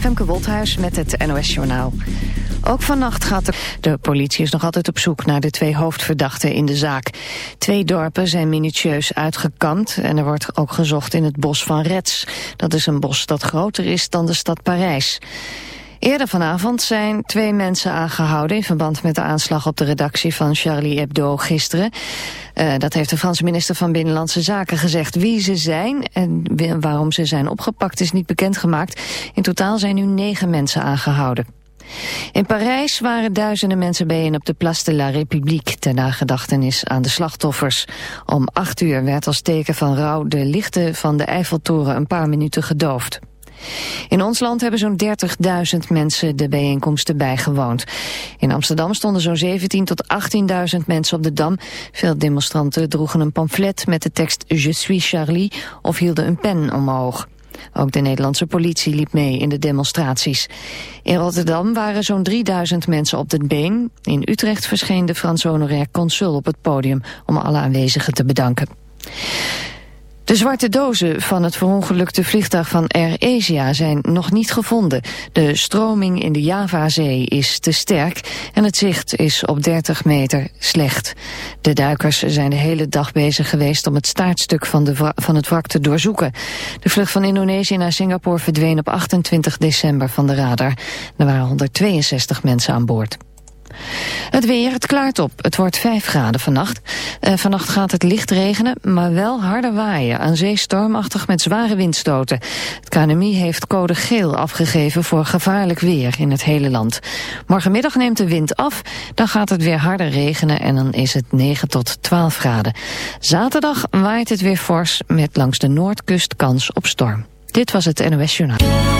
Femke Wolthuis met het NOS Journaal. Ook vannacht gaat de... De politie is nog altijd op zoek naar de twee hoofdverdachten in de zaak. Twee dorpen zijn minutieus uitgekampt en er wordt ook gezocht in het bos van Rets. Dat is een bos dat groter is dan de stad Parijs. Eerder vanavond zijn twee mensen aangehouden... in verband met de aanslag op de redactie van Charlie Hebdo gisteren. Uh, dat heeft de Franse minister van Binnenlandse Zaken gezegd. Wie ze zijn en waarom ze zijn opgepakt is niet bekendgemaakt. In totaal zijn nu negen mensen aangehouden. In Parijs waren duizenden mensen bijeen op de Place de la République... ter nagedachtenis aan de slachtoffers. Om acht uur werd als teken van rouw de lichten van de Eiffeltoren een paar minuten gedoofd. In ons land hebben zo'n 30.000 mensen de bijeenkomsten bijgewoond. In Amsterdam stonden zo'n 17.000 tot 18.000 mensen op de Dam. Veel demonstranten droegen een pamflet met de tekst Je suis Charlie of hielden een pen omhoog. Ook de Nederlandse politie liep mee in de demonstraties. In Rotterdam waren zo'n 3000 mensen op de been. In Utrecht verscheen de Frans honorair consul op het podium om alle aanwezigen te bedanken. De zwarte dozen van het verongelukte vliegtuig van Air Asia zijn nog niet gevonden. De stroming in de Javazee is te sterk en het zicht is op 30 meter slecht. De duikers zijn de hele dag bezig geweest om het staartstuk van, de van het wrak te doorzoeken. De vlucht van Indonesië naar Singapore verdween op 28 december van de radar. Er waren 162 mensen aan boord. Het weer, het klaart op. Het wordt 5 graden vannacht. Uh, vannacht gaat het licht regenen, maar wel harder waaien. Aan zee stormachtig met zware windstoten. Het KNMI heeft code geel afgegeven voor gevaarlijk weer in het hele land. Morgenmiddag neemt de wind af, dan gaat het weer harder regenen en dan is het 9 tot 12 graden. Zaterdag waait het weer fors met langs de noordkust kans op storm. Dit was het NOS Journaal.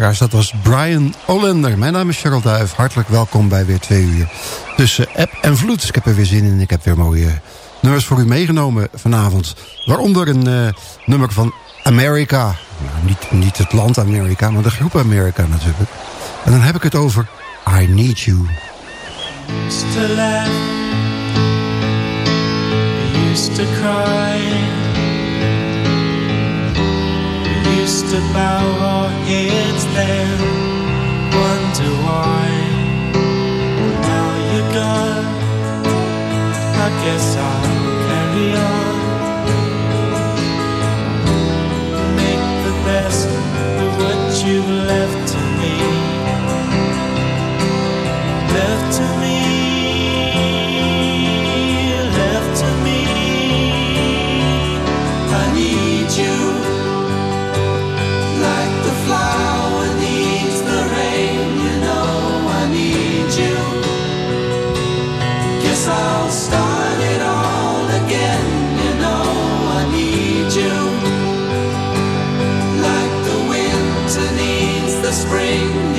Luisteraars, dat was Brian Olender. Mijn naam is Cheryl Duif. Hartelijk welkom bij weer twee uur tussen app en vloed. Ik heb er weer zin in. Ik heb weer mooie nummers voor u meegenomen vanavond. Waaronder een uh, nummer van America. Nou, niet, niet het land Amerika, maar de groep Amerika natuurlijk. En dan heb ik het over I Need You. Used to laugh, used to cry used to bow our heads then, wonder why. Now you're gone, I guess I'll carry on. Make the best of what you've left to me. Left to me. sing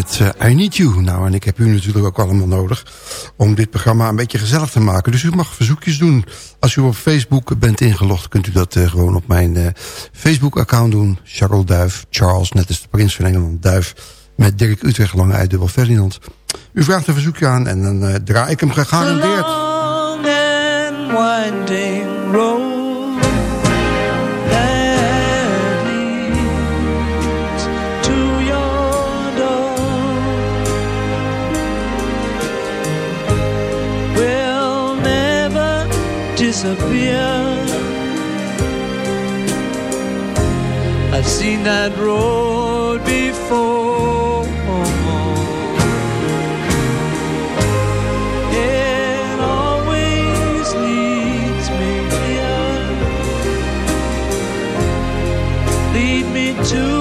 met uh, I Need You. Nou, en ik heb u natuurlijk ook allemaal nodig om dit programma een beetje gezellig te maken. Dus u mag verzoekjes doen. Als u op Facebook bent ingelogd, kunt u dat uh, gewoon op mijn uh, Facebook-account doen. Charles Duif, Charles, net als de prins van Engeland, Duif. Met Dirk Utrecht, lange uit dubbel Ferdinand. U vraagt een verzoekje aan en dan draai ik hem gegarandeerd. Disappear. I've seen that road before. It always leads me here. Lead me to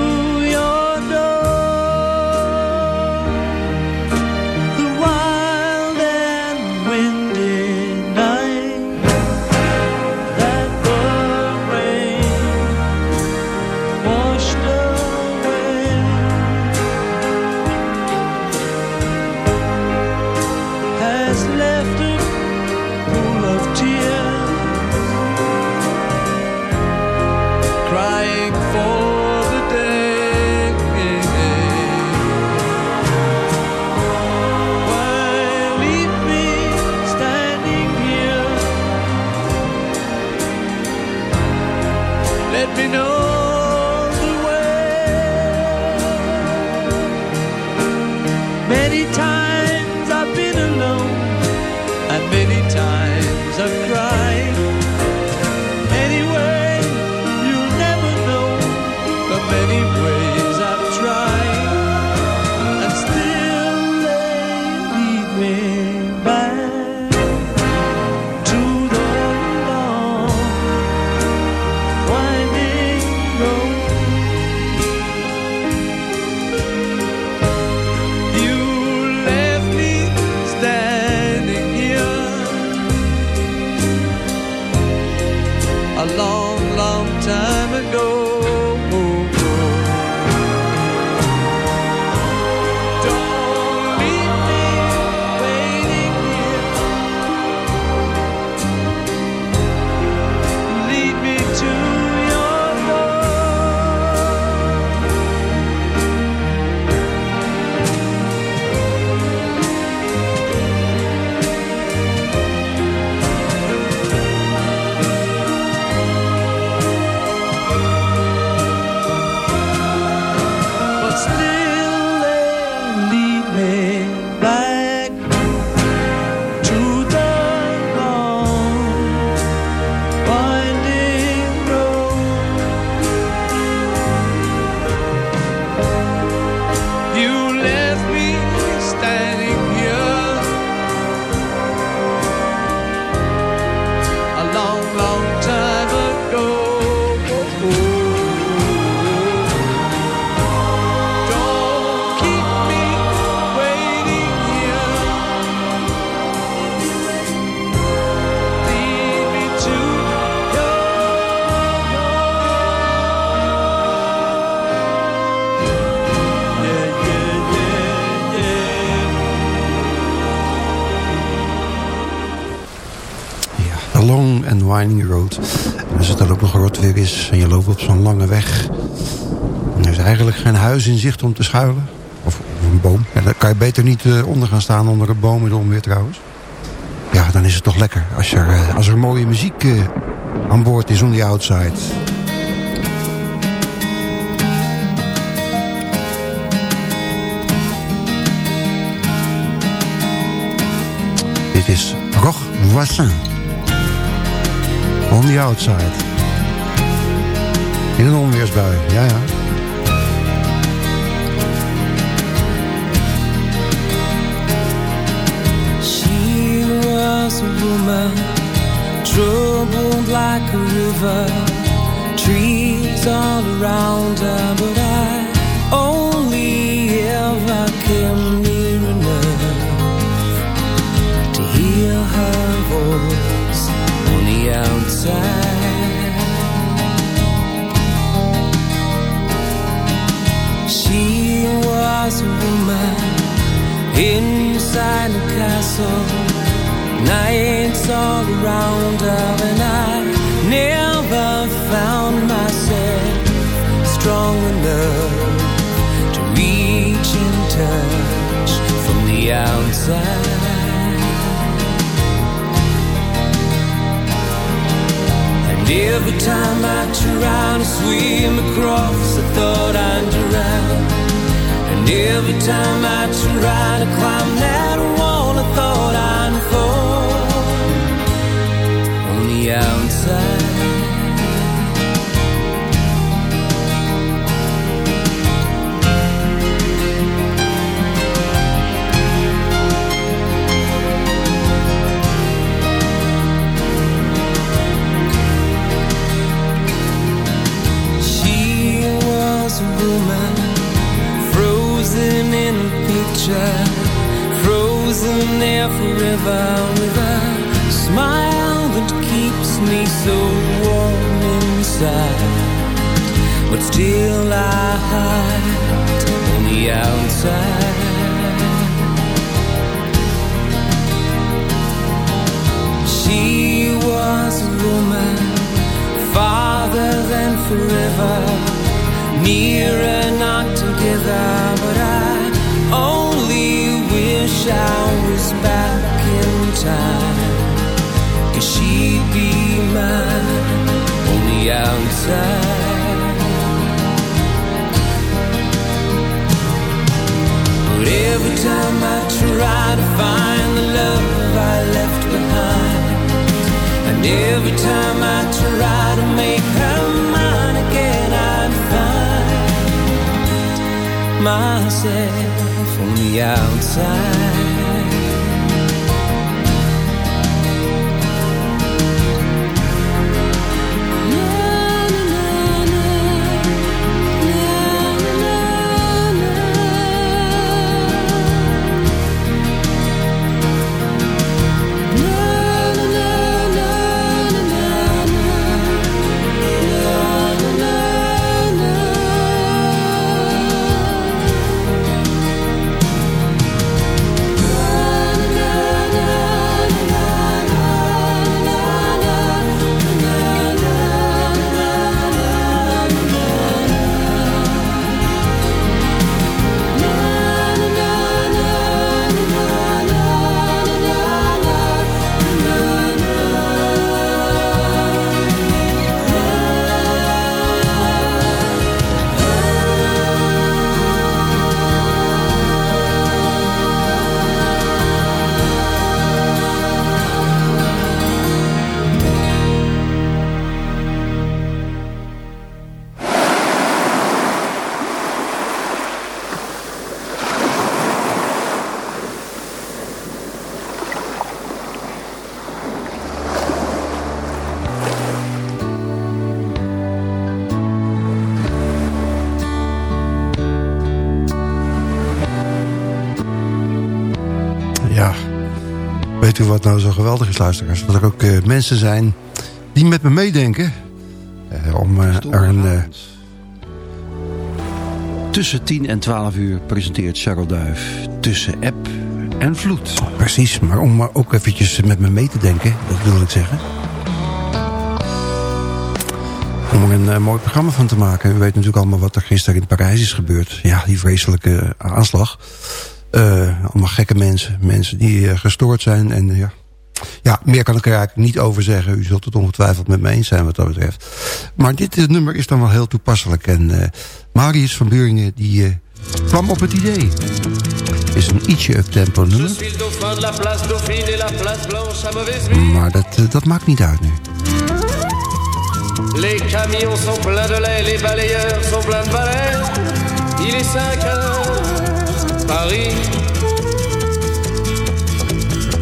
Road. En als het dan ook nog rot weer is en je loopt op zo'n lange weg... dan is eigenlijk geen huis in zicht om te schuilen. Of een boom. Dan kan je beter niet uh, onder gaan staan onder een boom in de onweer trouwens. Ja, dan is het toch lekker als er, uh, als er mooie muziek uh, aan boord is on the outside. Dit is Roch Voisin. On the outside. In een onweersbui, ja ja. She was a woman, troubled like a river. Trees all around her, but I only ever came near enough to hear her voice outside. She was a woman inside a castle. Nights all around and I never found myself strong enough to reach and touch from the outside. Every time I try to swim across, I thought I'd drown. And every time I try to climb forever with a smile that keeps me so warm inside. But still I hide on the outside. She was a woman farther than forever, nearer not together. But I only wish I in time, cause she'd be mine on the outside. But every time I try to find the love I left behind. And every time I try to make her mine again, I'd find myself on the outside. Nou zo geweldig is, luisteraars? Dat er ook eh, mensen zijn die met me meedenken. eh, om eh, er een... Tussen 10 en 12 uur presenteert Charles Duif tussen app en vloed. precies, maar om maar ook eventjes met me mee te denken, dat wil ik zeggen. om er een mooi programma van te maken. U weet natuurlijk allemaal wat er gisteren in Parijs is gebeurd. Ja, die vreselijke aanslag. allemaal gekke mensen. Mensen die gestoord zijn. En ja, ja, meer kan ik er eigenlijk niet over zeggen. U zult het ongetwijfeld met me eens zijn wat dat betreft. Maar dit nummer is dan wel heel toepasselijk. En Marius van Buringen die kwam op het idee is een ietsje up-tempo nummer. Maar dat, dat maakt niet uit nu. Les camions sont de lait, les balayeurs sont pleins de balais. Il est 5 heures, Paris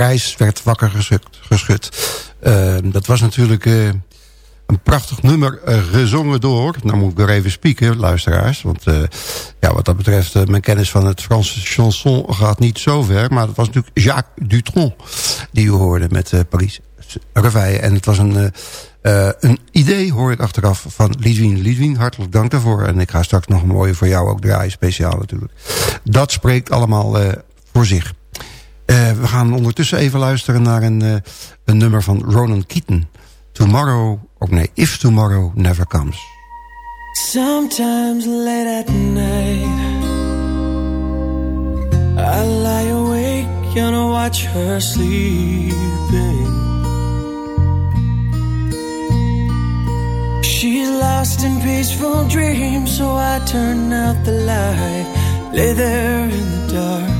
Parijs werd wakker geschud. Uh, dat was natuurlijk uh, een prachtig nummer uh, gezongen door... nou moet ik weer even spieken, luisteraars. Want ja, wat dat betreft, mijn kennis van het Franse chanson gaat niet zo ver. Maar het was natuurlijk Jacques Dutronc die u hoorde met Parijs Reveille. En het was een, een idee, hoor ik achteraf, van Lidwien. Lidwien, hartelijk dank daarvoor. En ik ga straks nog een mooie voor jou ook draaien, speciaal natuurlijk. Dat spreekt allemaal voor zich. Uh, we gaan ondertussen even luisteren naar een, uh, een nummer van Ronan Keaton. Tomorrow, of nee, If Tomorrow Never Comes. Sometimes late at night I lie awake and watch her sleeping She's lost in peaceful dreams So I turn out the light Lay there in the dark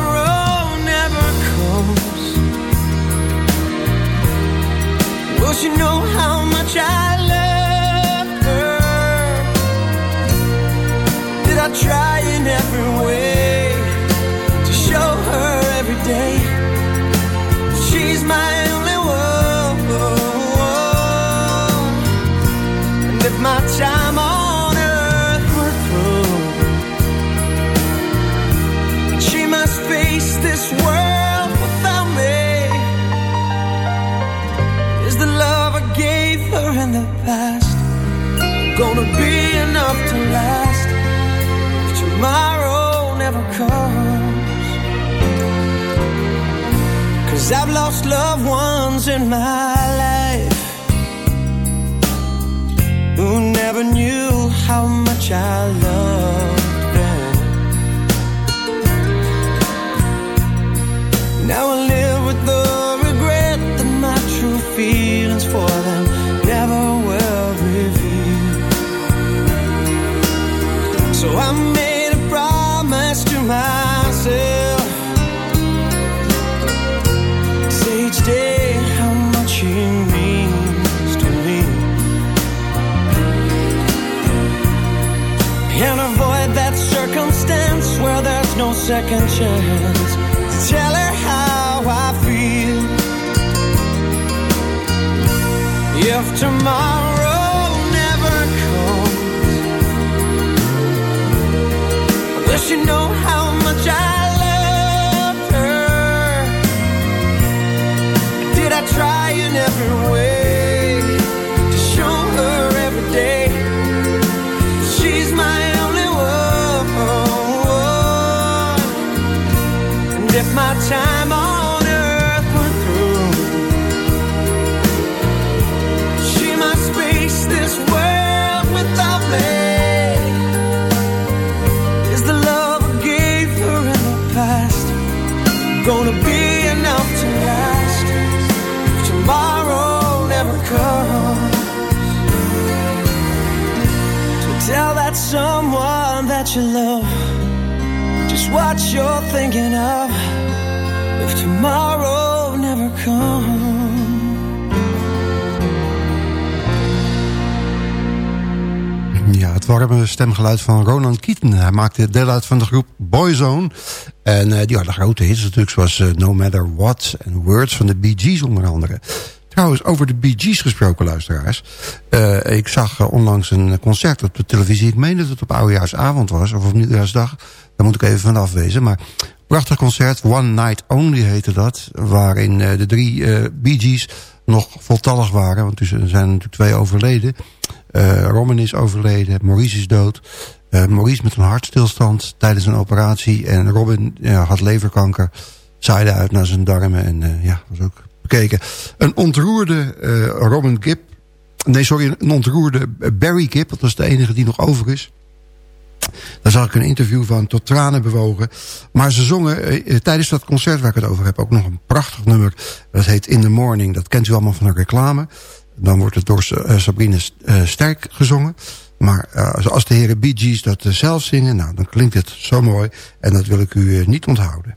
Don't you know how much I love her? Did I try in every way to show her every day that she's my only one? And if my time past If tomorrow never comes. Cause I've lost loved ones in my life Who never knew how much I love. Second chance. to Tell her how I feel. If tomorrow you love just what you're thinking of. If tomorrow never comes. Ja, het warme stemgeluid van Ronan Keaton. Hij maakte deel uit van de groep Boyzone. En eh, die hadden grote hits natuurlijk, zoals eh, No Matter What... en Words van de Bee Gees onder andere. Trouwens, over de Bee Gees gesproken, luisteraars. Eh, ik zag eh, onlangs een concert op de televisie. Ik meen dat het op oudejaarsavond was, of op nieuwjaarsdag. Daar moet ik even van afwezen. Maar prachtig concert, One Night Only heette dat. Waarin eh, de drie Bee Gees nog voltallig waren. Want er zijn natuurlijk twee overleden. Robin is overleden, Maurice is dood. Maurice met een hartstilstand tijdens een operatie. En Robin had leverkanker. Zaaide uit naar zijn darmen. En ja, was ook Een ontroerde eh, Robin Gibb. Nee, sorry, een ontroerde Barry Gibb. Dat was de enige die nog over is. Daar zag ik een interview van tot tranen bewogen. Maar ze zongen eh, tijdens dat concert waar ik het over heb... ook nog een prachtig nummer. Dat heet In the Morning. Dat kent u allemaal van de reclame. Dan wordt het door eh, Sabrine eh, Sterk gezongen. Maar als de heren Bee Gees dat zelf zingen... Nou, dan klinkt het zo mooi. En dat wil ik u niet onthouden.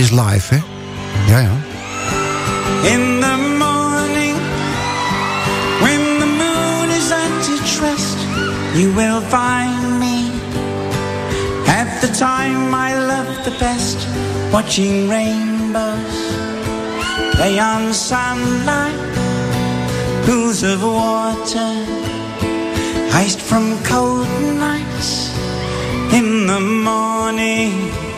Is live, hè? Ja, ja. In the morning, when the moon is at its rest, you will find me at the time I love the best, watching rainbows play on sunlight, pools of water, iced from cold nights. In the morning,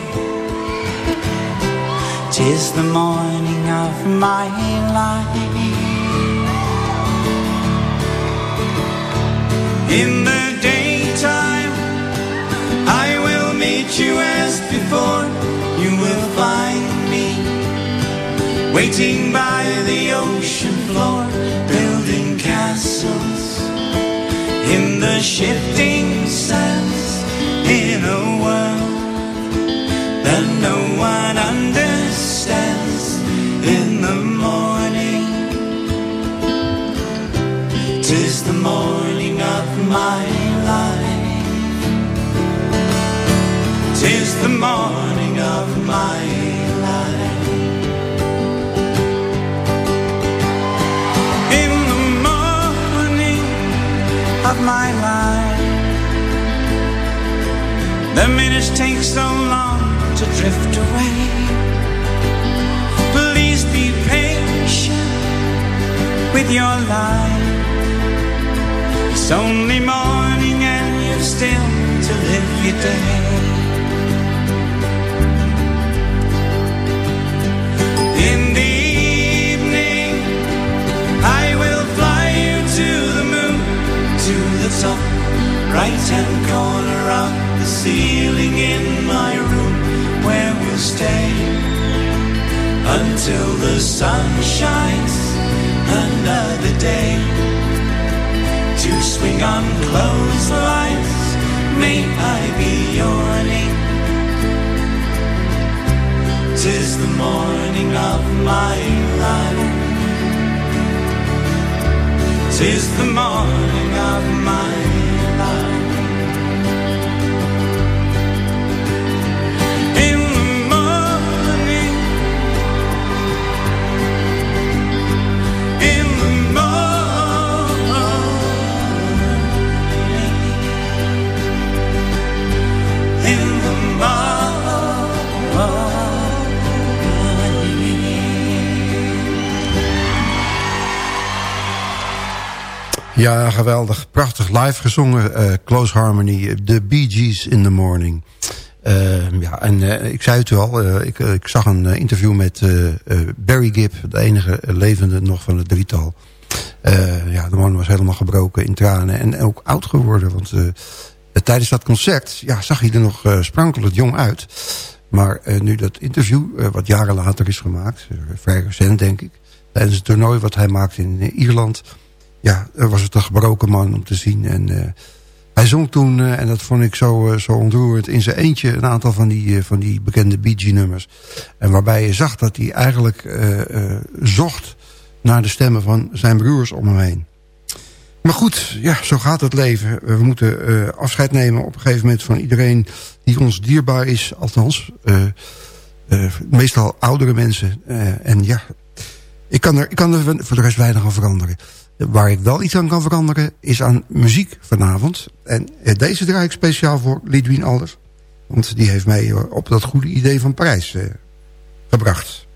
tis the morning of my life. In the daytime, I will meet you as before. You will find me waiting by the ocean floor, building castles in the shifting sands in a world that no tis the morning of my life. Tis the morning of my life. In the morning of my life, the minutes take so long to drift away. Please be patient with your life. It's only morning and you've still to live your day. In the evening, I will fly you to the moon, to the top, right hand corner of the ceiling in my room, where we'll stay until the sun shines another day to swing on clotheslines. May I be your name? Tis the morning of my life. Tis the morning of my life. Ja, geweldig. Prachtig live gezongen. Uh, Close Harmony. The Bee Gees in the Morning. Uh, ja, en uh, ik zei het u al. ik, ik zag een interview met Barry Gibb. De enige levende nog van het drietal. ja, de man was helemaal gebroken in tranen. En ook oud geworden. Want tijdens dat concert ja, zag hij er nog sprankelend jong uit. Maar nu dat interview, wat jaren later is gemaakt. vrij recent denk ik. Tijdens het toernooi wat hij maakte in Ierland ja, was het een gebroken man om te zien. En uh, hij zong toen, uh, en dat vond ik zo, uh, zo ontroerend... in zijn eentje een aantal van die, van die bekende Bee Gees nummers. En waarbij je zag dat hij eigenlijk zocht naar de stemmen van zijn broers om hem heen. Maar goed, ja, zo gaat het leven. We moeten afscheid nemen op een gegeven moment van iedereen die ons dierbaar is. Althans, meestal oudere mensen. en ja, ik kan, er, ik kan er voor de rest weinig aan veranderen. Waar ik wel iets aan kan veranderen is aan muziek vanavond. En eh, deze draai ik speciaal voor Lidwien Alders. Want die heeft mij eh, op dat goede idee van Parijs eh, gebracht.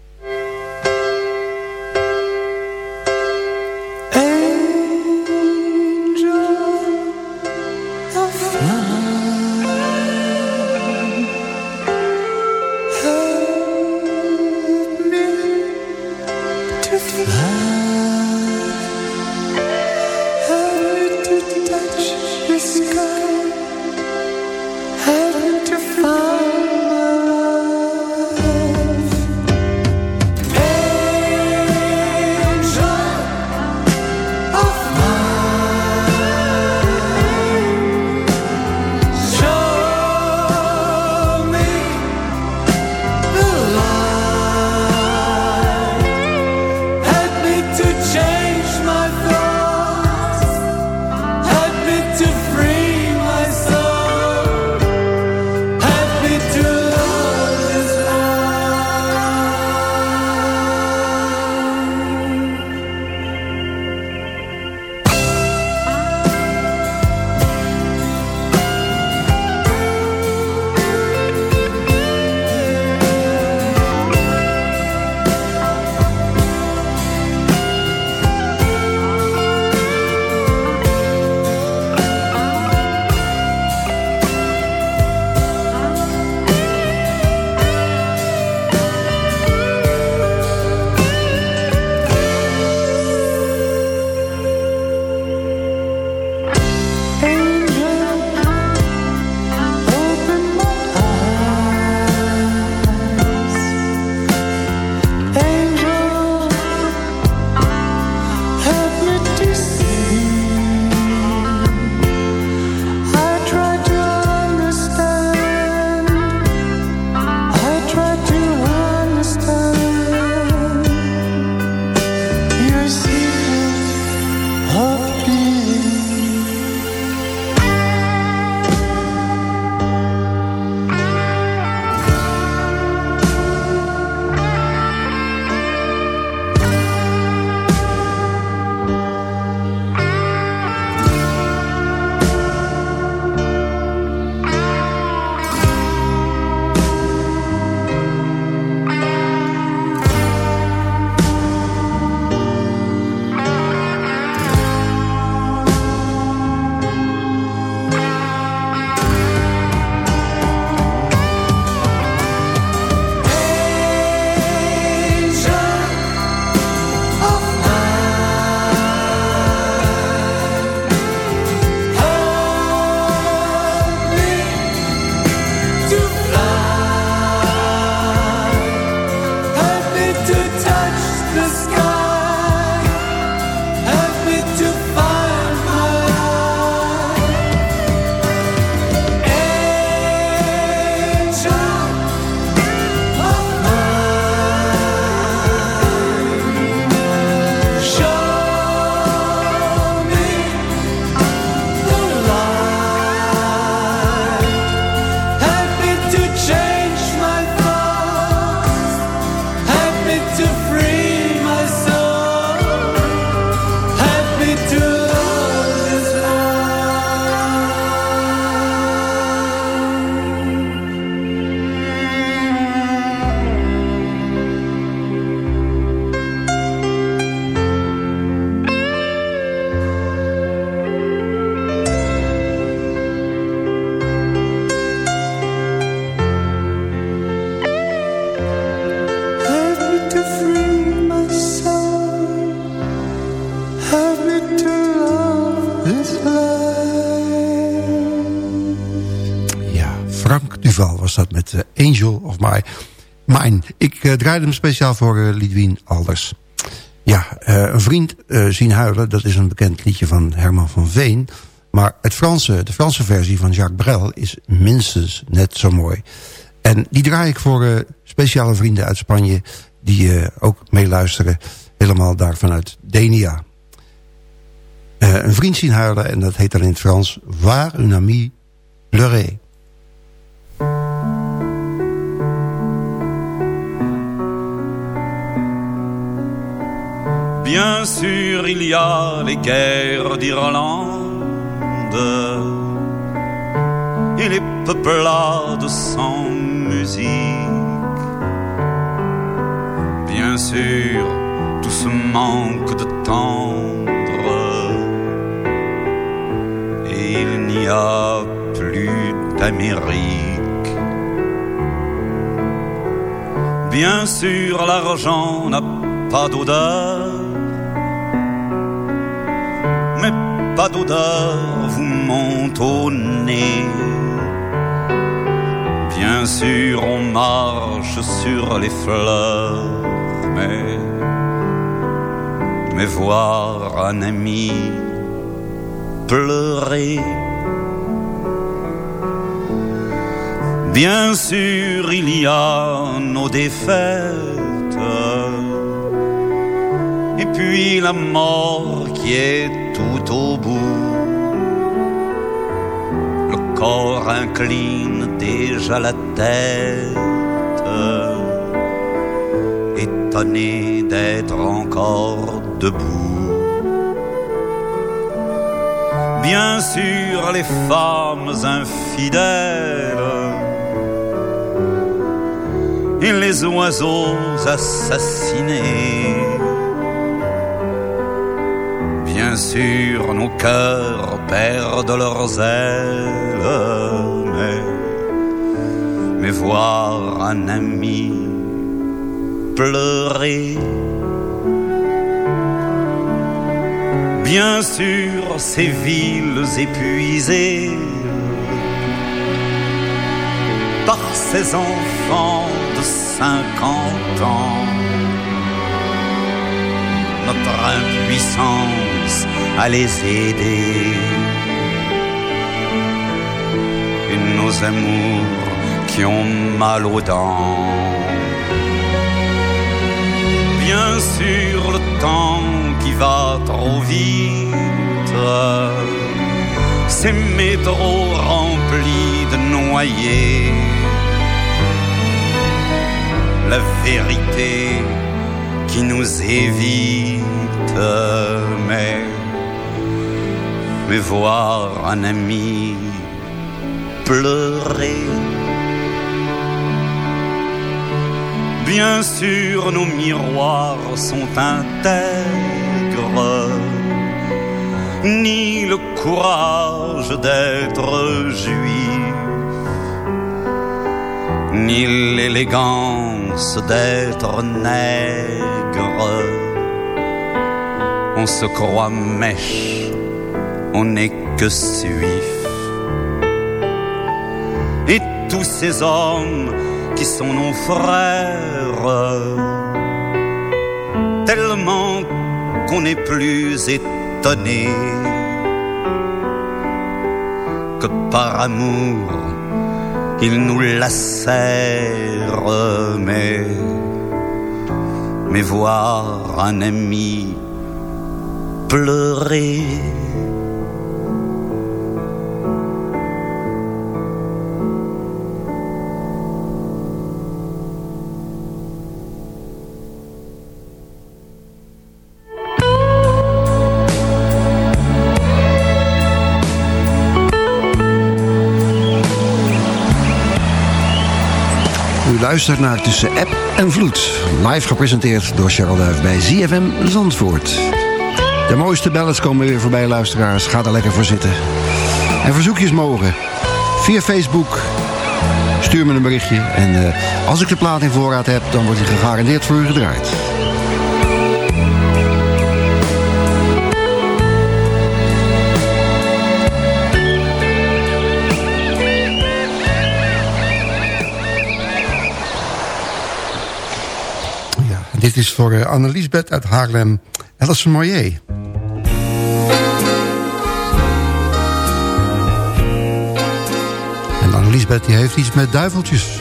Ik draaide hem speciaal voor Lidwien Alders. Ja, een vriend zien huilen, dat is een bekend liedje van Herman van Veen... Maar het Franse, de Franse versie van Jacques Brel is minstens net zo mooi. En die draai ik voor uh, speciale vrienden uit Spanje... die uh, ook meeluisteren, helemaal daar vanuit Denia. Uh, een vriend zien huilen, en dat heet dan in het Frans... Waar un ami pleurait. Bien sûr, il y a les guerres d'Irlande et les peuplades sans musique. Bien sûr, tout ce manque de tendre, et il n'y a plus d'Amérique. Bien sûr, l'argent n'a pas d'odeur pas d'odeur vous monte au nez. Bien sûr, on marche sur les fleurs, mais, mais voir un ami pleurer. Bien sûr, il y a nos défaites, et puis la mort qui est tout au bout. Le corps incline déjà la tête, étonné d'être encore debout. Bien sûr, les femmes infidèles et les oiseaux assassinés sûr, nos cœurs perdent leurs ailes, mais, mais voir un ami pleurer. Bien sûr, ces villes épuisées par ces enfants de cinquante ans notre impuissance à les aider. Et nos amours qui ont mal aux dents. Bien sûr, le temps qui va trop vite, ces métros remplis de noyés. La vérité qui nous évite, mais, mais voir un ami pleurer. Bien sûr, nos miroirs sont intègres, ni le courage d'être juif, ni l'élégance d'être nègre. On se croit mèche, on n'est que suif. Et tous ces hommes qui sont nos frères, tellement qu'on n'est plus étonné que par amour ils nous lacèrent, mais mais voir un ami pleurer. Luistert naar Tussen App en Vloed. Live gepresenteerd door Cheryl Duif bij ZFM Zandvoort. De mooiste ballads komen weer voorbij, luisteraars. Ga er lekker voor zitten. En verzoekjes mogen. Via Facebook. Stuur me een berichtje. En uh, als ik de plaat in voorraad heb, dan wordt hij gegarandeerd voor u gedraaid. Dit is voor uh, Anneliesbeth uit Haarlem, Alison Moyer. En Anneliesbeth die heeft iets met duiveltjes.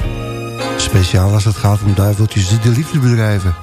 Speciaal als het gaat om duiveltjes die de liefde bedrijven.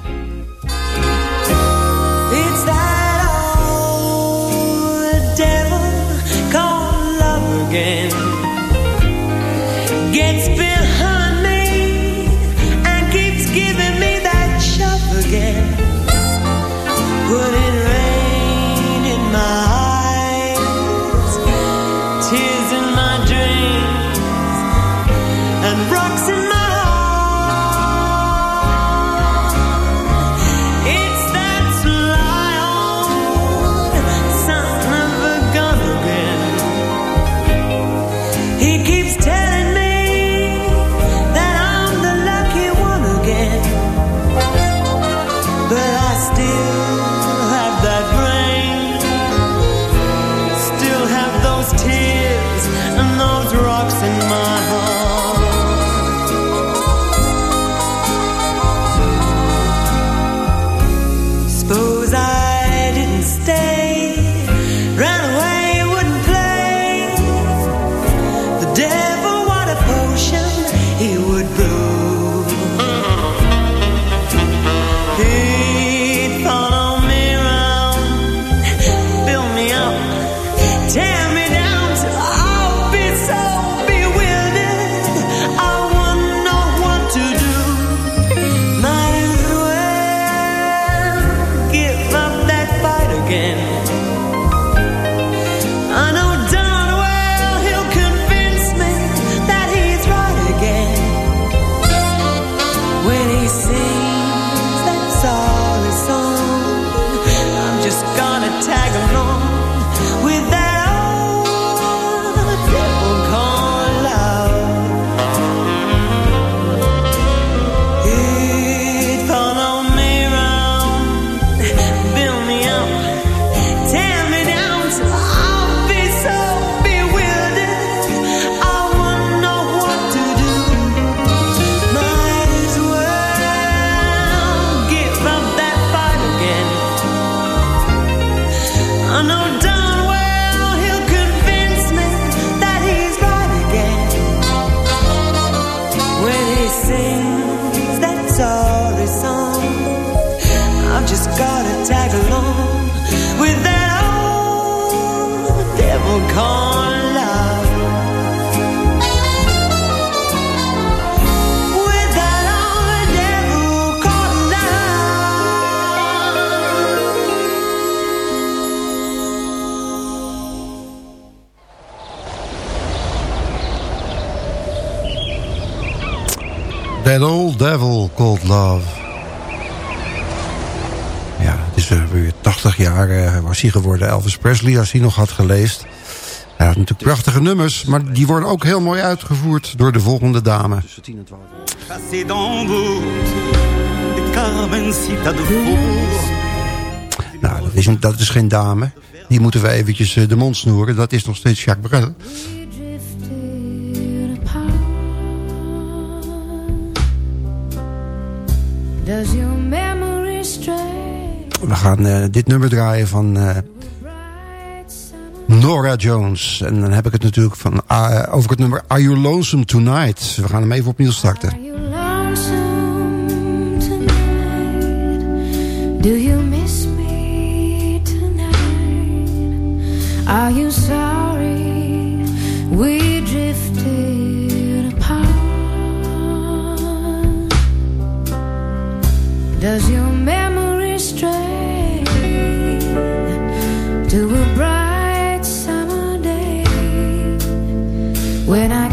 That Old Devil Called Love. Ja, het is uh, weer 80 jaar uh, was hij geworden, Elvis Presley, als hij nog had geleefd. Hij had natuurlijk prachtige nummers, maar die worden ook heel mooi uitgevoerd door de volgende dame. Tussen 10 en 12 uur. Passé d'Hambourg, de Carmencita de Faubourg. Nou, dat is, dat is geen dame. Die moeten we eventjes eh, de mond snoeren. Dat is nog steeds Jacques Brel. Does your memory? We gaan eh, dit nummer draaien van summer Nora Jones. En dan heb ik het natuurlijk van, eh, over het nummer Are You Lonesome Tonight. We gaan hem even opnieuw starten. Are you lonesome tonight? Do you miss me tonight? Are you sorry we Does your memory stray to a bright summer day? When I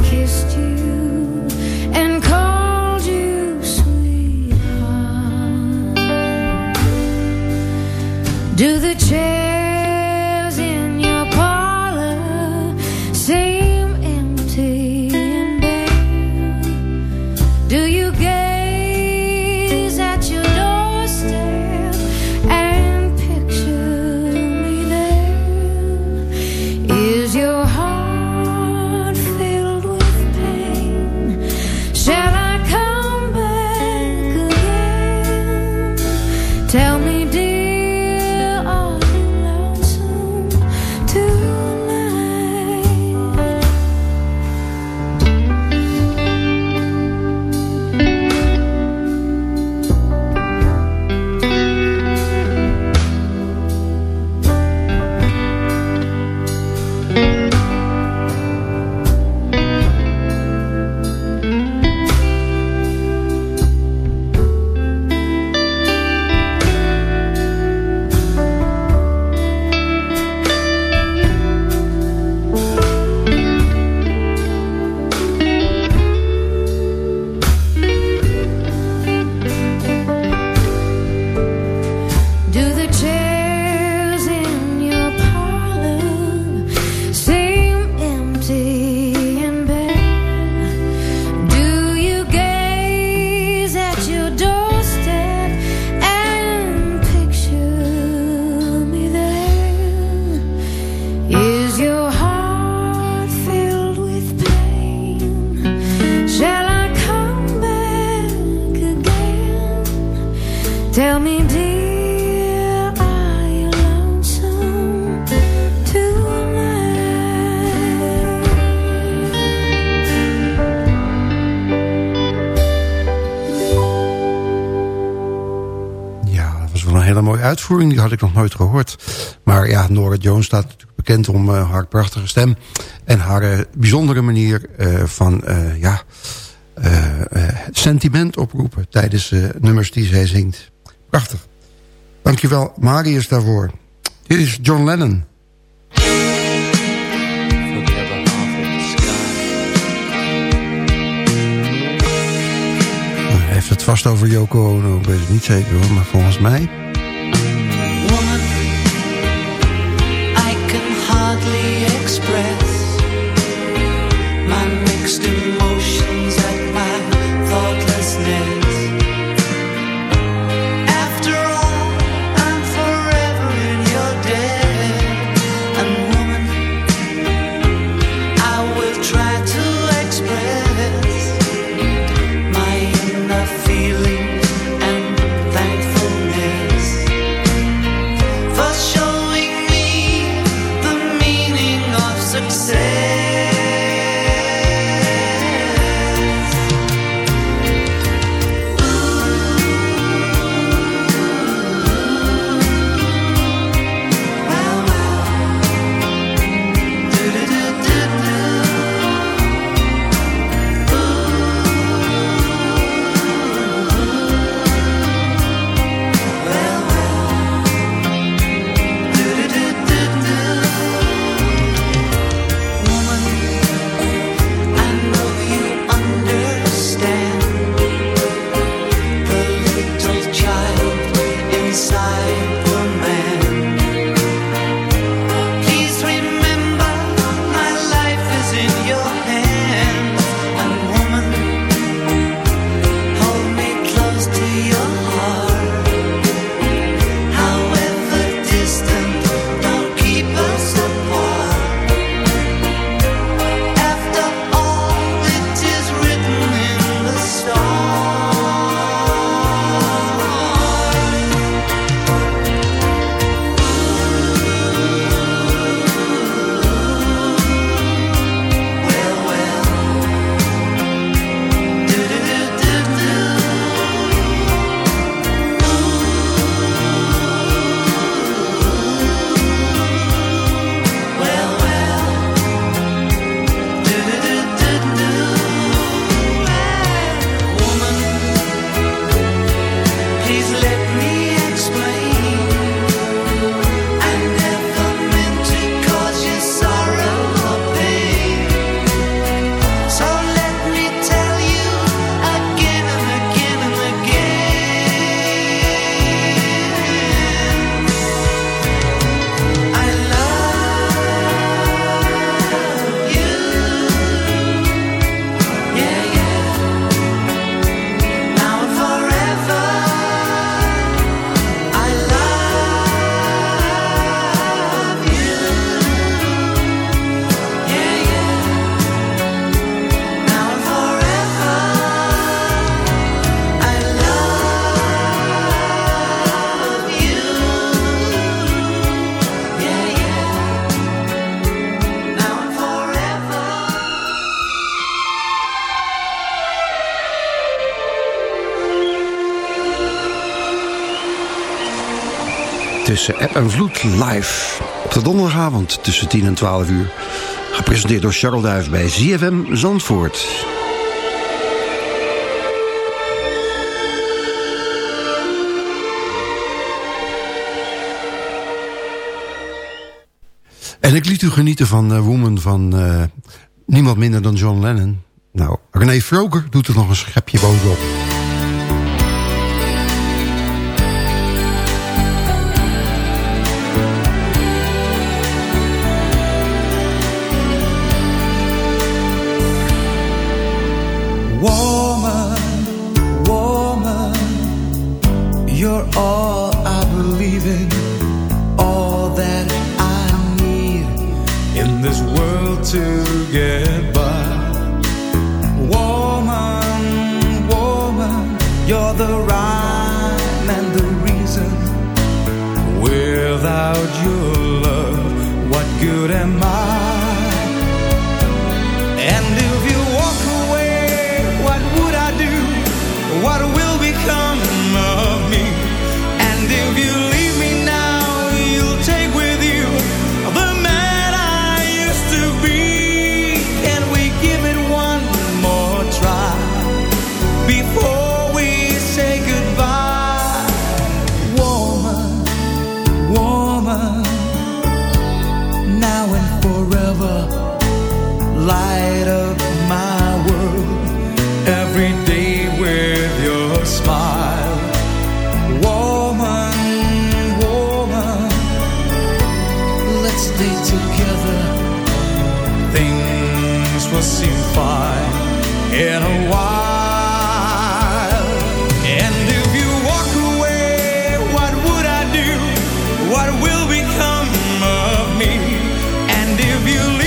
Die had ik nog nooit gehoord. Maar ja, Nora Jones staat natuurlijk bekend om eh, haar prachtige stem. En haar eh, bijzondere manier eh, van ja, sentiment oproepen tijdens nummers die zij zingt. Prachtig. Dankjewel Marius daarvoor. Dit is John Lennon. heeft het vast over Yoko Ono. Ik weet het niet zeker hoor, maar volgens mij... spread. Tussen app en vloed live. Op de donderdagavond tussen 10 en 12 uur. Gepresenteerd door Charles Duif bij ZFM Zandvoort. En ik liet u genieten van uh, Woman van eh, niemand minder dan John Lennon. Nou, René Froger doet er nog een schepje bovenop. What will become of me? And if you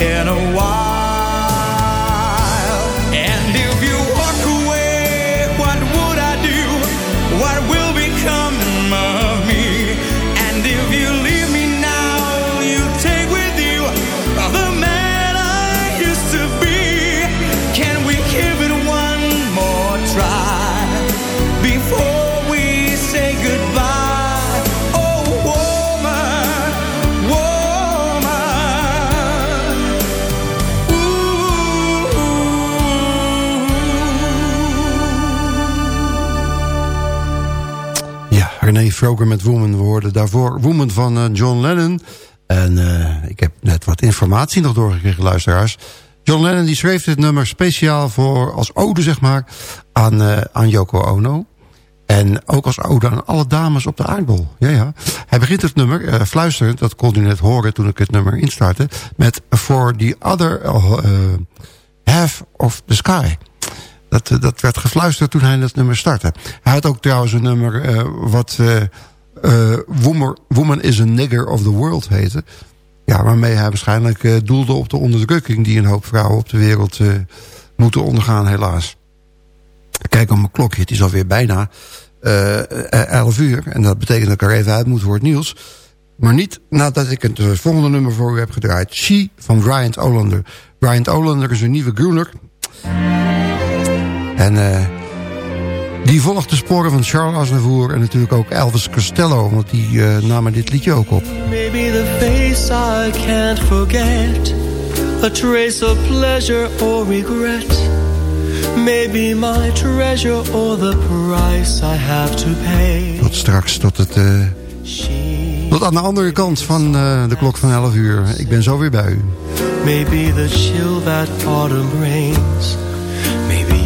in a while. Froger met Woman. We daarvoor Woman van eh, John Lennon. En eh, ik heb net wat informatie nog doorgekregen, luisteraars. John Lennon die schreef dit nummer speciaal voor als ode, zeg maar, aan, eh, aan Yoko Ono. En ook als ode aan alle dames op de aardbol. Ja, ja. Hij begint het nummer, eh, fluisterend, dat kon u net horen toen ik het nummer instartte... met For the Other Half of the Sky. Dat, eh, dat werd gefluisterd toen hij het nummer startte. Hij had ook trouwens een nummer eh, wat eh, Woman, Woman is a Nigger of the World heette. Ja, waarmee hij waarschijnlijk doelde op de onderdrukking... die een hoop vrouwen op de wereld moeten ondergaan, helaas. Kijk op mijn klokje, het is alweer bijna eh 11 uur. En dat betekent dat ik er even uit moet voor het nieuws. Maar niet nadat ik het volgende nummer voor u heb gedraaid. She van Bryant Olander. Bryant Olander is een nieuwe groener. En eh, die volgt de sporen van Charles Aznavour... en natuurlijk ook Elvis Costello, want die eh, namen dit liedje ook op. Maybe the face I can't forget, a trace of pleasure or regret. Maybe my treasure or the price I have to pay. Tot straks, tot het... eh, She, tot aan de andere kant van de klok van 11 uur. Ik ben zo weer bij u. maybe the chill that autumn brings. Maybe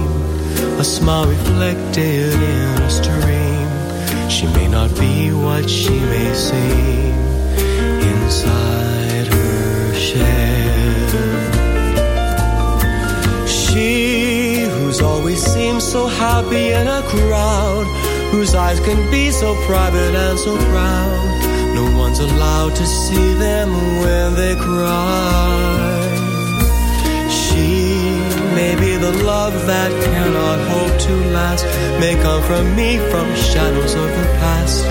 a smile reflected in a stream. She may not be what she may seem inside her shell. She who's always seems so happy in a crowd, whose eyes can be so private and so proud. No one's allowed to see them when they cry. She may be the the love that cannot hope to last may come from me from shadows of the past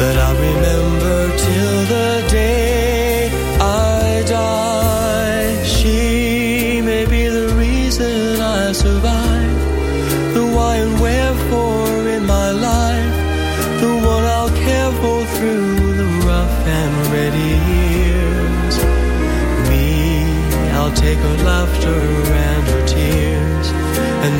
that I'll remember till the day I die. She may be the reason I survive, the why and wherefore in my life, the one I'll care for through the rough and ready years. Me, I'll take her laughter